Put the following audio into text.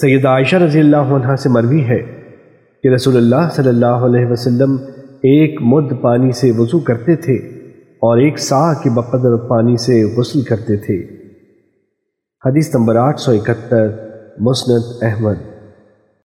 سید عائشہ رضی اللہ عنہ سے مروی ہے کہ رسول اللہ صلی اللہ علیہ وسلم ایک مد پانی سے وضو کرتے تھے اور ایک سا کے بقدر پانی سے غسل کرتے تھے۔ حدیث نمبر آٹھ سو اکہتر، مسند احمد۔